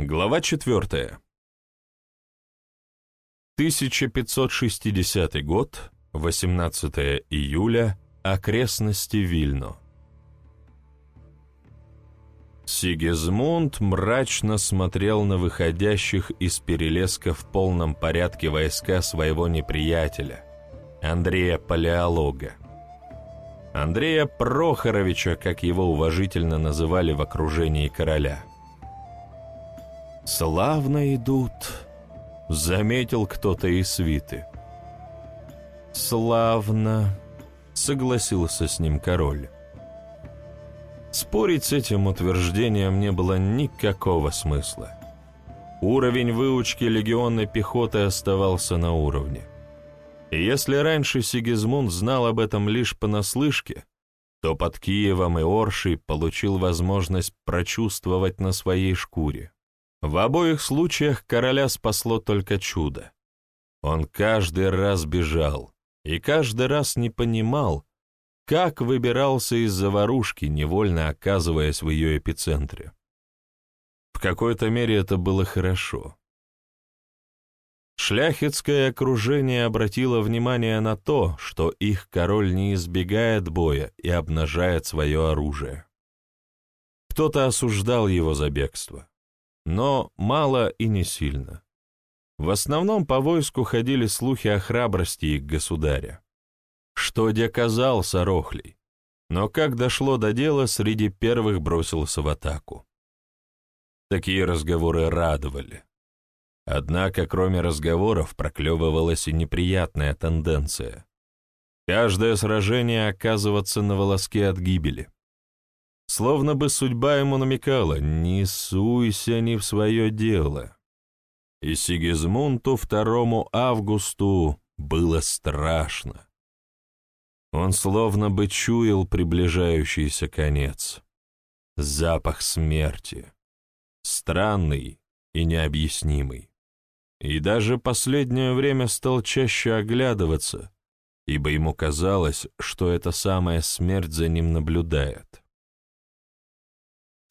Глава 4. 1560 год, 18 июля, окрестности Вильно. Сигизмунд мрачно смотрел на выходящих из перелеска в полном порядке войска своего неприятеля, Андрея Палеолога. Андрея Прохоровича, как его уважительно называли в окружении короля. «Славно идут», — заметил кто-то из свиты. «Славно», — согласился с ним король. Спорить с этим утверждением не было никакого смысла. Уровень выучки легионной пехоты оставался на уровне. И если раньше Сигизмунд знал об этом лишь понаслышке, то под Киевом и Оршей получил возможность прочувствовать на своей шкуре. В обоих случаях короля спасло только чудо. Он каждый раз бежал и каждый раз не понимал, как выбирался из заварушки, невольно оказываясь в ее эпицентре. В какой-то мере это было хорошо. Шляхетское окружение обратило внимание на то, что их король не избегает боя и обнажает свое оружие. Кто-то осуждал его за бегство но мало и не сильно. В основном по войску ходили слухи о храбрости их государя. Что доказал Сорохлей, но как дошло до дела, среди первых бросился в атаку. Такие разговоры радовали. Однако, кроме разговоров, проклевывалась и неприятная тенденция. Каждое сражение оказываться на волоске от гибели. Словно бы судьба ему намекала «не суйся не в свое дело». И Сигизмунту второму Августу было страшно. Он словно бы чуял приближающийся конец. Запах смерти. Странный и необъяснимый. И даже последнее время стал чаще оглядываться, ибо ему казалось, что эта самая смерть за ним наблюдает.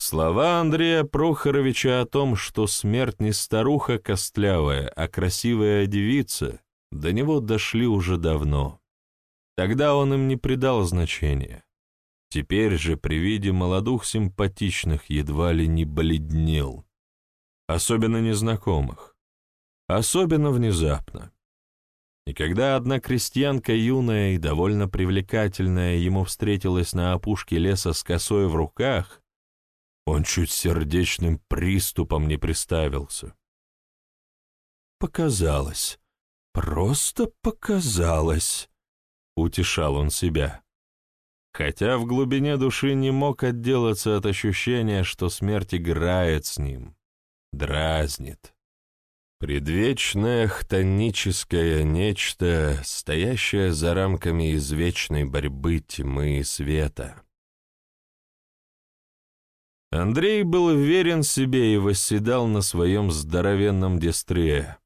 Слова Андрея Прохоровича о том, что смерть не старуха костлявая, а красивая девица, до него дошли уже давно. Тогда он им не придал значения. Теперь же при виде молодух симпатичных едва ли не бледнел. Особенно незнакомых. Особенно внезапно. И когда одна крестьянка юная и довольно привлекательная ему встретилась на опушке леса с косой в руках, он чуть сердечным приступом не приставился. «Показалось, просто показалось», — утешал он себя. Хотя в глубине души не мог отделаться от ощущения, что смерть играет с ним, дразнит. Предвечное хтоническое нечто, стоящее за рамками извечной борьбы тьмы и света — Андрей был уверен в себе и восседал на своем здоровенном дестрее,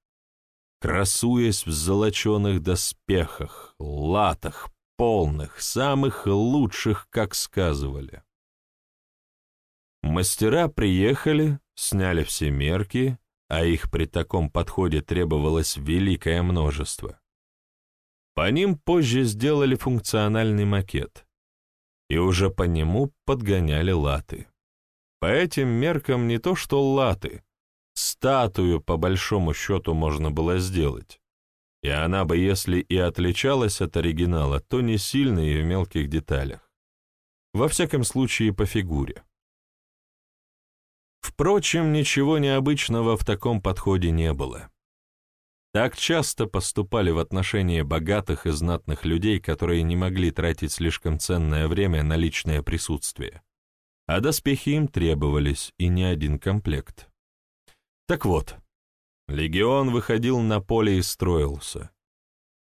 красуясь в золоченых доспехах, латах, полных, самых лучших, как сказывали. Мастера приехали, сняли все мерки, а их при таком подходе требовалось великое множество. По ним позже сделали функциональный макет, и уже по нему подгоняли латы. По этим меркам не то что латы, статую по большому счету можно было сделать. И она бы, если и отличалась от оригинала, то не сильно и в мелких деталях. Во всяком случае, по фигуре. Впрочем, ничего необычного в таком подходе не было. Так часто поступали в отношении богатых и знатных людей, которые не могли тратить слишком ценное время на личное присутствие а доспехи им требовались, и не один комплект. Так вот, легион выходил на поле и строился.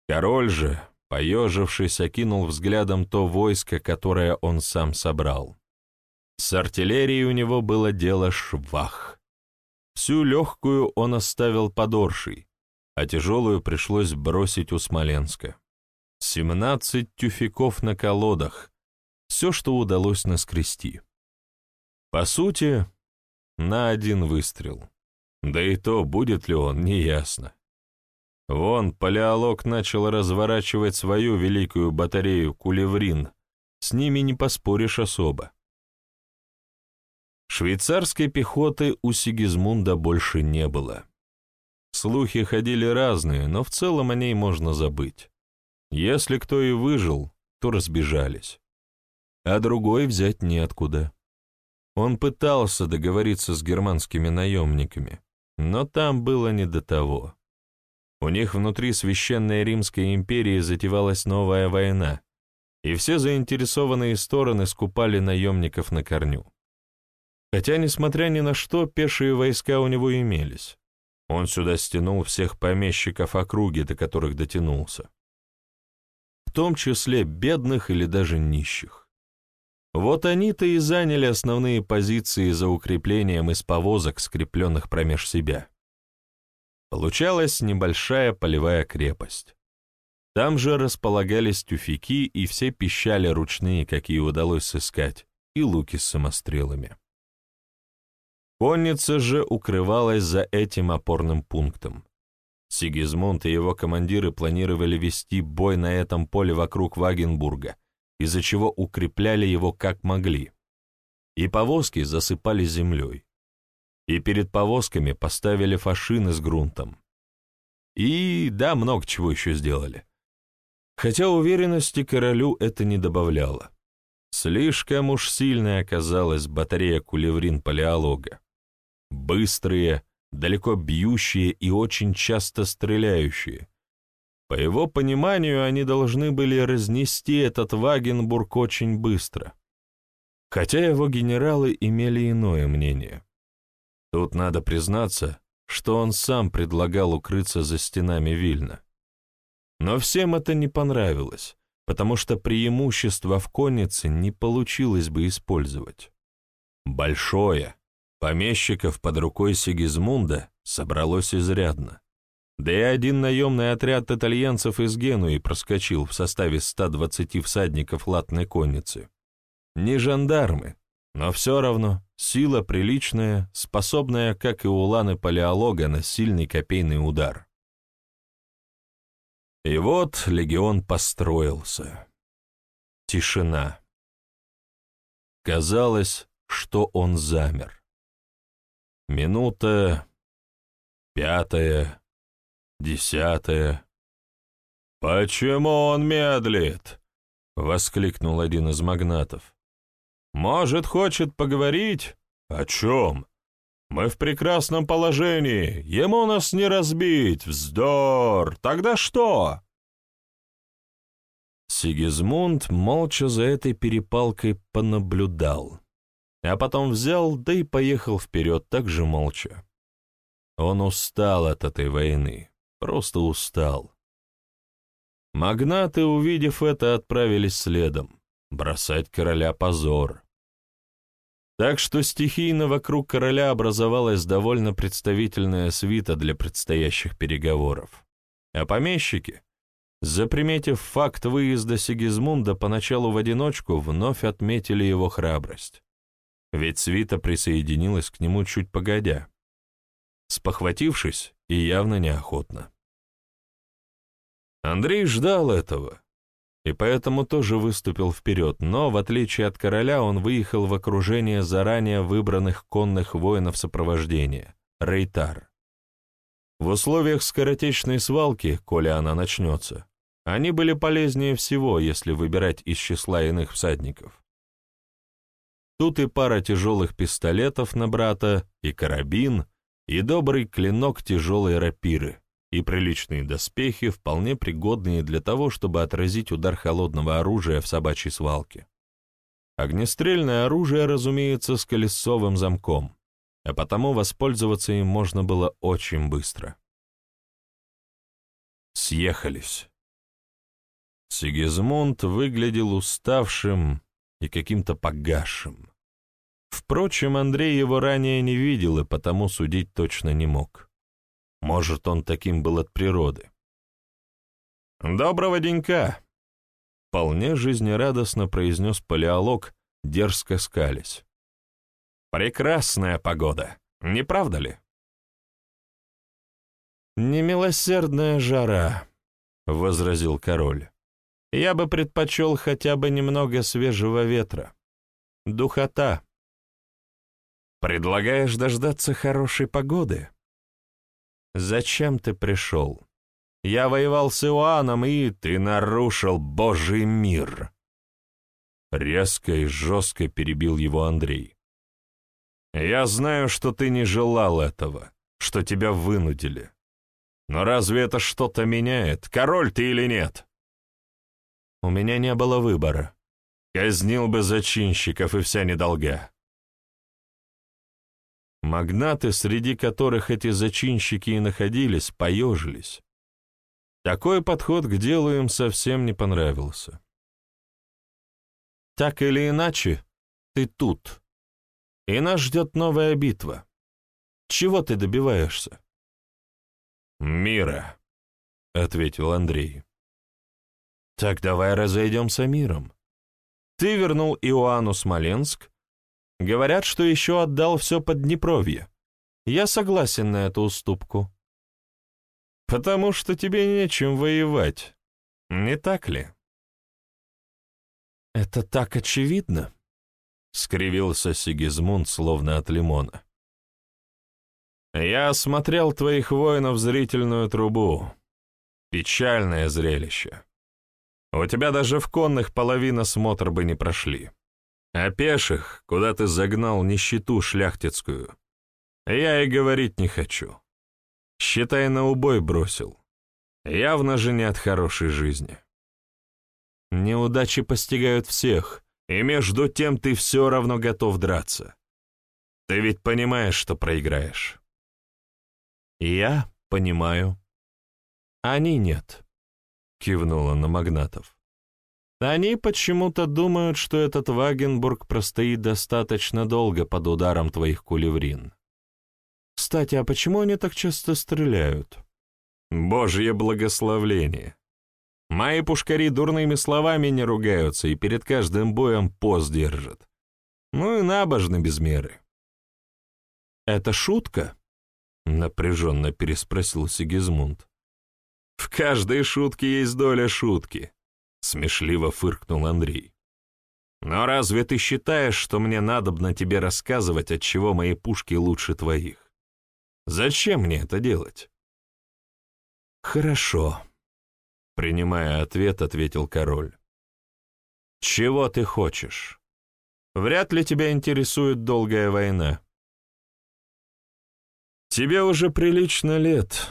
Король же, поежившись, окинул взглядом то войско, которое он сам собрал. С артиллерией у него было дело швах. Всю легкую он оставил подоршей, а тяжелую пришлось бросить у Смоленска. Семнадцать тюфяков на колодах, все, что удалось наскрести. По сути, на один выстрел. Да и то, будет ли он, неясно. Вон, палеолог начал разворачивать свою великую батарею кулеврин, с ними не поспоришь особо. Швейцарской пехоты у Сигизмунда больше не было. Слухи ходили разные, но в целом о ней можно забыть. Если кто и выжил, то разбежались. А другой взять неоткуда. Он пытался договориться с германскими наемниками, но там было не до того. У них внутри Священной Римской империи затевалась новая война, и все заинтересованные стороны скупали наемников на корню. Хотя, несмотря ни на что, пешие войска у него имелись. Он сюда стянул всех помещиков округи, до которых дотянулся. В том числе бедных или даже нищих. Вот они-то и заняли основные позиции за укреплением из повозок, скрепленных промеж себя. Получалась небольшая полевая крепость. Там же располагались тюфяки и все пищали ручные, какие удалось сыскать, и луки с самострелами. Конница же укрывалась за этим опорным пунктом. Сигизмунд и его командиры планировали вести бой на этом поле вокруг Вагенбурга, из-за чего укрепляли его как могли. И повозки засыпали землей. И перед повозками поставили фашины с грунтом. И, да, много чего еще сделали. Хотя уверенности королю это не добавляло. Слишком уж сильной оказалась батарея кулеврин палеолога. Быстрые, далеко бьющие и очень часто стреляющие. По его пониманию, они должны были разнести этот Вагенбург очень быстро. Хотя его генералы имели иное мнение. Тут надо признаться, что он сам предлагал укрыться за стенами Вильна. Но всем это не понравилось, потому что преимущество в коннице не получилось бы использовать. Большое, помещиков под рукой Сигизмунда собралось изрядно. Да и один наемный отряд итальянцев из Генуи проскочил в составе 120 всадников латной конницы. Не жандармы, но все равно сила приличная, способная, как и у Ланы Палеолога, на сильный копейный удар. И вот легион построился. Тишина. Казалось, что он замер. Минута, пятая, десятая. «Почему он медлит?» — воскликнул один из магнатов. «Может, хочет поговорить? О чем? Мы в прекрасном положении, ему нас не разбить, вздор, тогда что?» Сигизмунд молча за этой перепалкой понаблюдал, а потом взял, да и поехал вперед так же молча. Он устал от этой войны, просто устал. Магнаты, увидев это, отправились следом, бросать короля позор. Так что стихийно вокруг короля образовалась довольно представительная свита для предстоящих переговоров. А помещики, заприметив факт выезда Сигизмунда поначалу в одиночку, вновь отметили его храбрость. Ведь свита присоединилась к нему чуть погодя, спохватившись и явно неохотно. Андрей ждал этого, и поэтому тоже выступил вперед, но, в отличие от короля, он выехал в окружение заранее выбранных конных воинов сопровождения — Рейтар. В условиях скоротечной свалки, коли она начнется, они были полезнее всего, если выбирать из числа иных всадников. Тут и пара тяжелых пистолетов на брата, и карабин, и добрый клинок тяжелой рапиры, и приличные доспехи, вполне пригодные для того, чтобы отразить удар холодного оружия в собачьей свалке. Огнестрельное оружие, разумеется, с колесовым замком, а потому воспользоваться им можно было очень быстро. Съехались. Сигизмунд выглядел уставшим и каким-то погасшим. Впрочем, Андрей его ранее не видел и потому судить точно не мог. Может, он таким был от природы. «Доброго денька!» Вполне жизнерадостно произнес палеолог, дерзко скались. «Прекрасная погода, не правда ли?» «Немилосердная жара», — возразил король. «Я бы предпочел хотя бы немного свежего ветра. Духота». «Предлагаешь дождаться хорошей погоды?» «Зачем ты пришел? Я воевал с Иоанном, и ты нарушил Божий мир!» Резко и жестко перебил его Андрей. «Я знаю, что ты не желал этого, что тебя вынудили. Но разве это что-то меняет, король ты или нет?» «У меня не было выбора. Казнил бы зачинщиков и вся недолга». Магнаты, среди которых эти зачинщики и находились, поежились. Такой подход к делу им совсем не понравился. Так или иначе, ты тут. И нас ждет новая битва. Чего ты добиваешься? «Мира», — ответил Андрей. «Так давай разойдемся миром. Ты вернул Иоанну Смоленск. Говорят, что еще отдал все под Днепровье. Я согласен на эту уступку. Потому что тебе нечем воевать, не так ли?» «Это так очевидно», — скривился Сигизмунд, словно от лимона. «Я осмотрел твоих воинов в зрительную трубу. Печальное зрелище. У тебя даже в конных половина смотр бы не прошли. А пеших, куда ты загнал нищету шляхтицкую, я и говорить не хочу. Считай, на убой бросил. Явно же не от хорошей жизни». Неудачи постигают всех, и между тем ты все равно готов драться. Ты ведь понимаешь, что проиграешь. Я понимаю. Они нет, кивнула на Магнатов. Они почему-то думают, что этот Вагенбург простоит достаточно долго под ударом твоих кулеврин. Кстати, а почему они так часто стреляют? Божье благословление. Мои пушкари дурными словами не ругаются и перед каждым боем пост держат. Ну и набожны без меры. «Это шутка?» — напряженно переспросил Сигизмунд. «В каждой шутке есть доля шутки», — смешливо фыркнул Андрей. «Но разве ты считаешь, что мне надобно тебе рассказывать, от чего мои пушки лучше твоих? Зачем мне это делать?» «Хорошо», Принимая ответ, ответил король. «Чего ты хочешь? Вряд ли тебя интересует долгая война. Тебе уже прилично лет.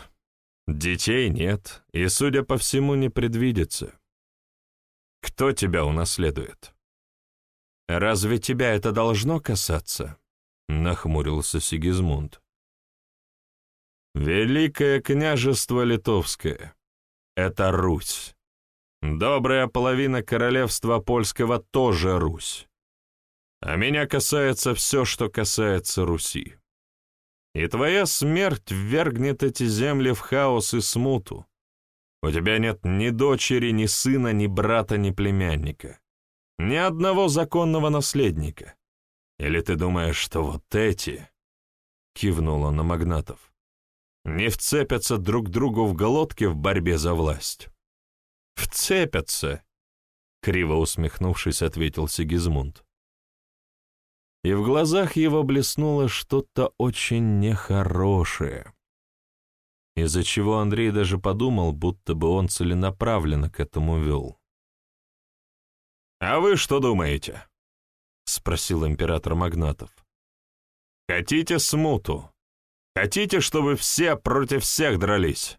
Детей нет, и, судя по всему, не предвидится. Кто тебя унаследует? Разве тебя это должно касаться?» — нахмурился Сигизмунд. «Великое княжество Литовское» это Русь. Добрая половина королевства польского тоже Русь. А меня касается все, что касается Руси. И твоя смерть ввергнет эти земли в хаос и смуту. У тебя нет ни дочери, ни сына, ни брата, ни племянника. Ни одного законного наследника. Или ты думаешь, что вот эти...» — кивнула на магнатов не вцепятся друг другу в глотки в борьбе за власть. «Вцепятся!» — криво усмехнувшись, ответил Сигизмунд. И в глазах его блеснуло что-то очень нехорошее, из-за чего Андрей даже подумал, будто бы он целенаправленно к этому вел. «А вы что думаете?» — спросил император Магнатов. «Хотите смуту?» Хотите, чтобы все против всех дрались?»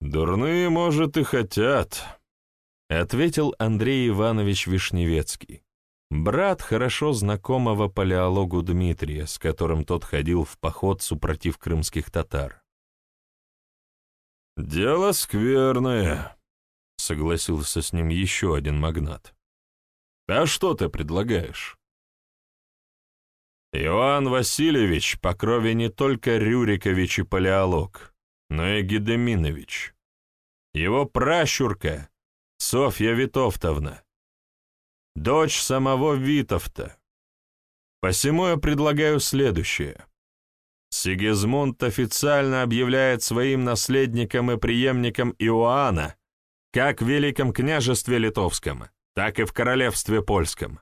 «Дурные, может, и хотят», — ответил Андрей Иванович Вишневецкий, брат хорошо знакомого палеологу Дмитрия, с которым тот ходил в поход супротив крымских татар. «Дело скверное», — согласился с ним еще один магнат. «А что ты предлагаешь?» Иоанн Васильевич по крови не только Рюрикович и Палеолог, но и Гедеминович. Его пращурка — Софья Витовтовна, дочь самого Витовта. Посему я предлагаю следующее. Сигизмунд официально объявляет своим наследником и преемником Иоанна, как в Великом княжестве Литовском, так и в Королевстве Польском,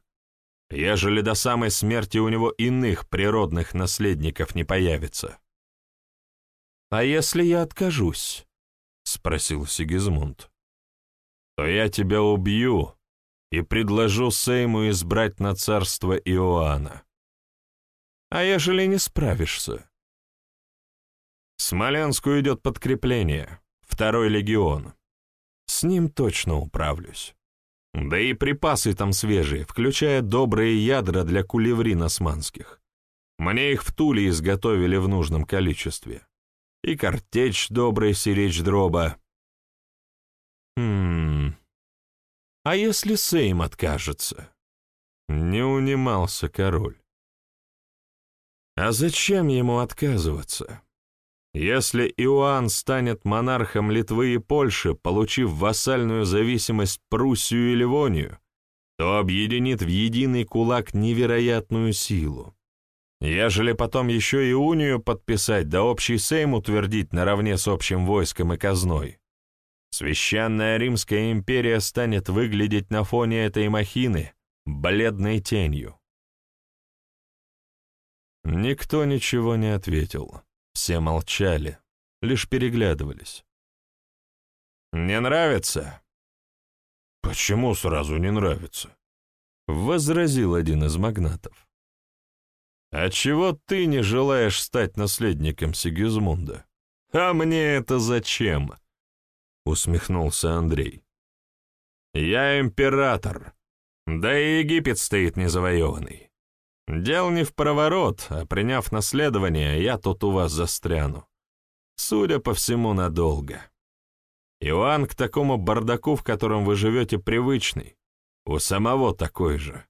ежели до самой смерти у него иных природных наследников не появится. «А если я откажусь?» — спросил Сигизмунд. «То я тебя убью и предложу Сейму избрать на царство Иоанна». «А ежели не справишься?» Смоленску идет подкрепление, второй легион. С ним точно управлюсь. Да и припасы там свежие, включая добрые ядра для кулеврин османских. Мне их в Туле изготовили в нужном количестве. И картечь добрый сиречь дроба. Хм... А если Сейм откажется? Не унимался король. А зачем ему отказываться? Если Иоанн станет монархом Литвы и Польши, получив вассальную зависимость Пруссию и Ливонию, то объединит в единый кулак невероятную силу. Ежели потом еще и унию подписать, да общий сейм утвердить наравне с общим войском и казной, священная Римская империя станет выглядеть на фоне этой махины бледной тенью. Никто ничего не ответил. Все молчали, лишь переглядывались. «Не нравится?» «Почему сразу не нравится?» — возразил один из магнатов. «А чего ты не желаешь стать наследником Сигизмунда?» «А мне это зачем?» — усмехнулся Андрей. «Я император, да и Египет стоит незавоеванный. Дел не в проворот, а приняв наследование, я тут у вас застряну. Судя по всему, надолго. Иоанн к такому бардаку, в котором вы живете, привычный. У самого такой же.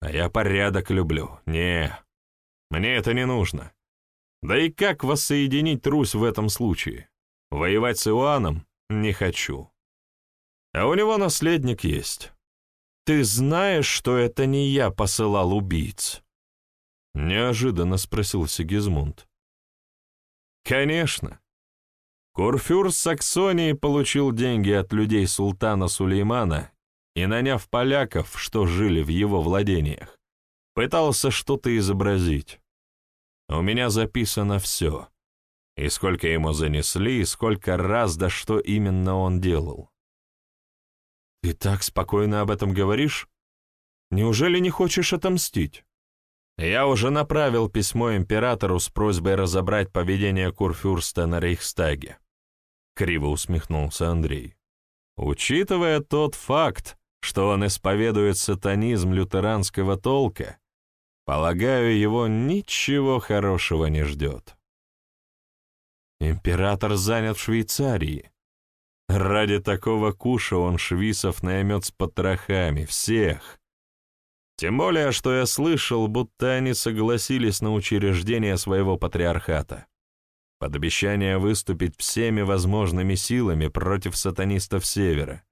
А я порядок люблю. Не, мне это не нужно. Да и как воссоединить Русь в этом случае? Воевать с Иоанном не хочу. А у него наследник есть. «Ты знаешь, что это не я посылал убийц?» Неожиданно спросил Сигизмунд. «Конечно. Курфюр Саксонии получил деньги от людей султана Сулеймана и, наняв поляков, что жили в его владениях, пытался что-то изобразить. У меня записано все. И сколько ему занесли, и сколько раз, да что именно он делал. «Ты так спокойно об этом говоришь? Неужели не хочешь отомстить?» «Я уже направил письмо императору с просьбой разобрать поведение Курфюрста на Рейхстаге», — криво усмехнулся Андрей. «Учитывая тот факт, что он исповедует сатанизм лютеранского толка, полагаю, его ничего хорошего не ждет». «Император занят в Швейцарии», Ради такого куша он швисов наймет с потрохами, всех. Тем более, что я слышал, будто они согласились на учреждение своего патриархата. Под обещание выступить всеми возможными силами против сатанистов Севера.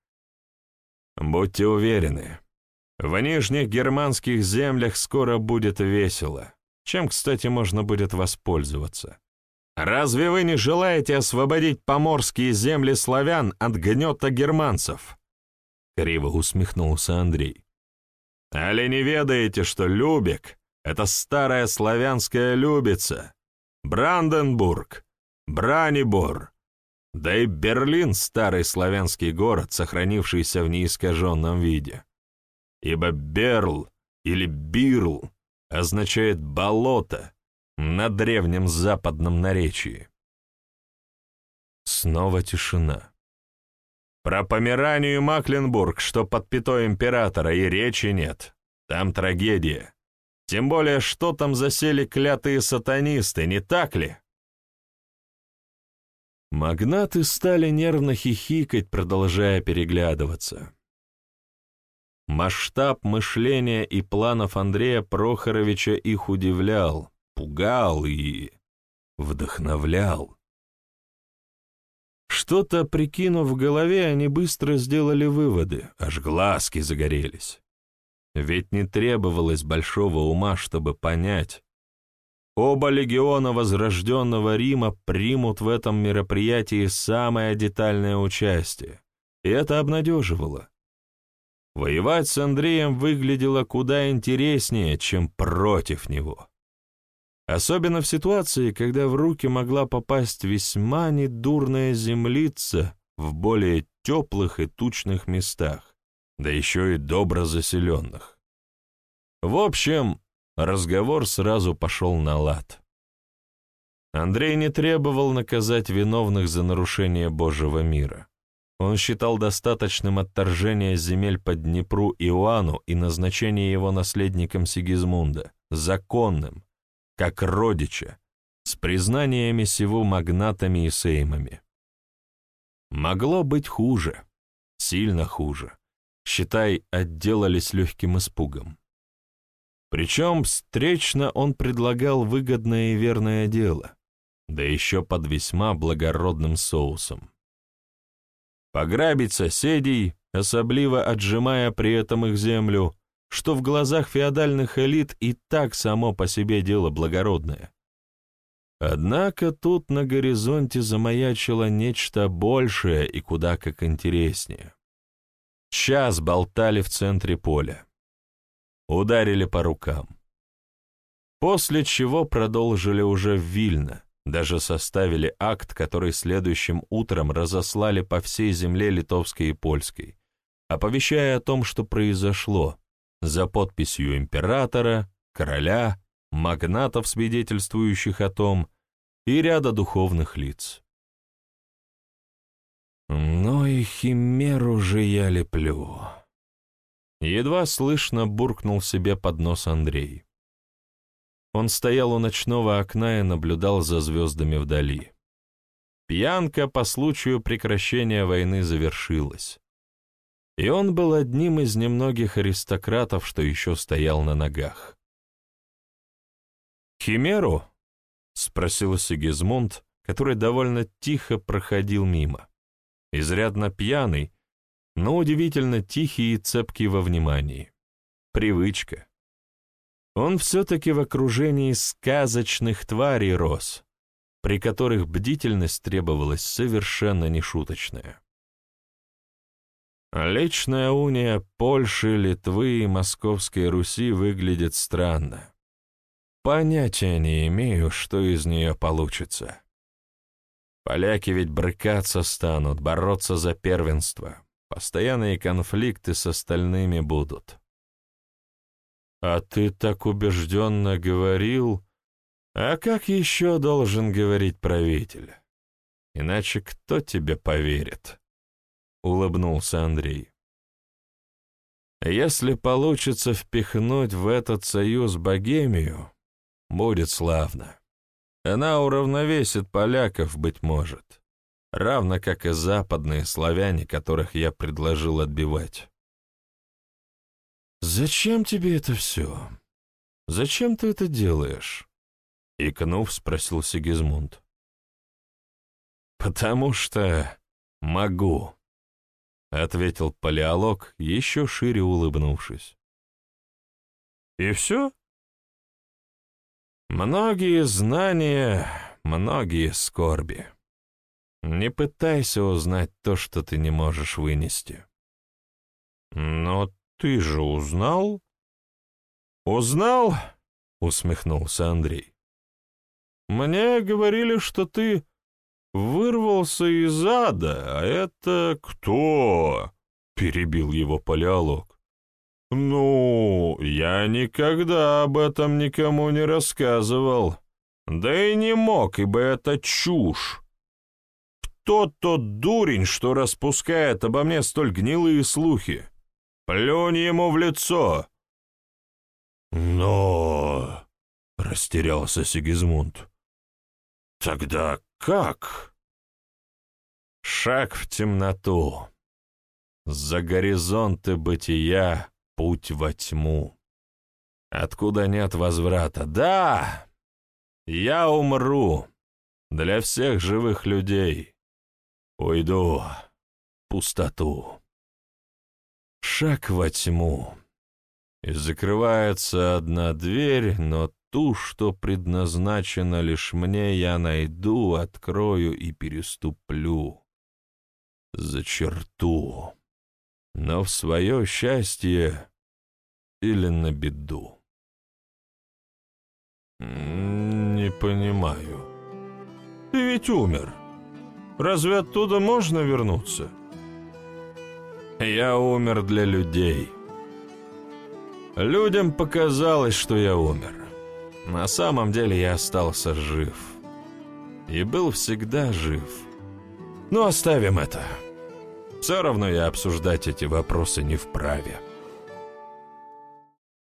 Будьте уверены, в нижних германских землях скоро будет весело, чем, кстати, можно будет воспользоваться. Разве вы не желаете освободить поморские земли славян от гнета германцев?» Криво усмехнулся Андрей. «Али не ведаете, что Любек — это старая славянская Любица, Бранденбург, Бранибор, да и Берлин — старый славянский город, сохранившийся в неискаженном виде. Ибо Берл или Бирл означает «болото», на древнем западном наречии. Снова тишина. Про Померанию и Макленбург, что под пятой императора, и речи нет. Там трагедия. Тем более, что там засели клятые сатанисты, не так ли? Магнаты стали нервно хихикать, продолжая переглядываться. Масштаб мышления и планов Андрея Прохоровича их удивлял, пугал и вдохновлял. Что-то прикинув в голове, они быстро сделали выводы, аж глазки загорелись. Ведь не требовалось большого ума, чтобы понять. Оба легиона Возрожденного Рима примут в этом мероприятии самое детальное участие, и это обнадеживало. Воевать с Андреем выглядело куда интереснее, чем против него. Особенно в ситуации, когда в руки могла попасть весьма недурная землица в более теплых и тучных местах, да еще и добро заселенных. В общем, разговор сразу пошел на лад. Андрей не требовал наказать виновных за нарушение Божьего мира. Он считал достаточным отторжение земель по Днепру Иоанну и назначение его наследником Сигизмунда, законным, как родича, с признаниями сего магнатами и сеймами. Могло быть хуже, сильно хуже. Считай, отделались легким испугом. Причем встречно он предлагал выгодное и верное дело, да еще под весьма благородным соусом. Пограбить соседей, особливо отжимая при этом их землю, что в глазах феодальных элит и так само по себе дело благородное. Однако тут на горизонте замаячило нечто большее и куда как интереснее. Час болтали в центре поля. Ударили по рукам. После чего продолжили уже в Вильно, даже составили акт, который следующим утром разослали по всей земле литовской и польской, оповещая о том, что произошло, за подписью императора, короля, магнатов, свидетельствующих о том, и ряда духовных лиц. «Но и химеру же я леплю», — едва слышно буркнул себе под нос Андрей. Он стоял у ночного окна и наблюдал за звездами вдали. Пьянка по случаю прекращения войны завершилась. И он был одним из немногих аристократов, что еще стоял на ногах. «Химеру?» — спросил Сигизмунд, который довольно тихо проходил мимо. Изрядно пьяный, но удивительно тихий и цепкий во внимании. Привычка. Он все-таки в окружении сказочных тварей рос, при которых бдительность требовалась совершенно нешуточная. Личная уния Польши, Литвы и Московской Руси выглядит странно. Понятия не имею, что из нее получится. Поляки ведь брыкаться станут, бороться за первенство. Постоянные конфликты с остальными будут. А ты так убежденно говорил. А как еще должен говорить правитель? Иначе кто тебе поверит? Улыбнулся Андрей. Если получится впихнуть в этот союз Богемию, будет славно. Она уравновесит поляков, быть может, равно как и западные славяне, которых я предложил отбивать. «Зачем тебе это все? Зачем ты это делаешь?» Икнув, спросил Сигизмунд. «Потому что могу», — ответил палеолог, еще шире улыбнувшись. «И все?» «Многие знания, многие скорби. Не пытайся узнать то, что ты не можешь вынести». «Но «Ты же узнал?» «Узнал?» — усмехнулся Андрей. «Мне говорили, что ты вырвался из ада, а это кто?» — перебил его палеолог. «Ну, я никогда об этом никому не рассказывал. Да и не мог, ибо это чушь. Кто тот дурень, что распускает обо мне столь гнилые слухи? Плюнь ему в лицо!» «Но...» — растерялся Сигизмунд. «Тогда как?» Шаг в темноту. За горизонты бытия путь во тьму. Откуда нет возврата. Да, я умру для всех живых людей. Уйду в пустоту шаг во тьму. И закрывается одна дверь, но Ту, что предназначена лишь мне, я найду, открою и переступлю. За черту. Но в свое счастье или на беду. «Не понимаю. Ты ведь умер. Разве оттуда можно вернуться?» «Я умер для людей. Людям показалось, что я умер. На самом деле я остался жив. И был всегда жив. Но оставим это. Все равно я обсуждать эти вопросы не вправе».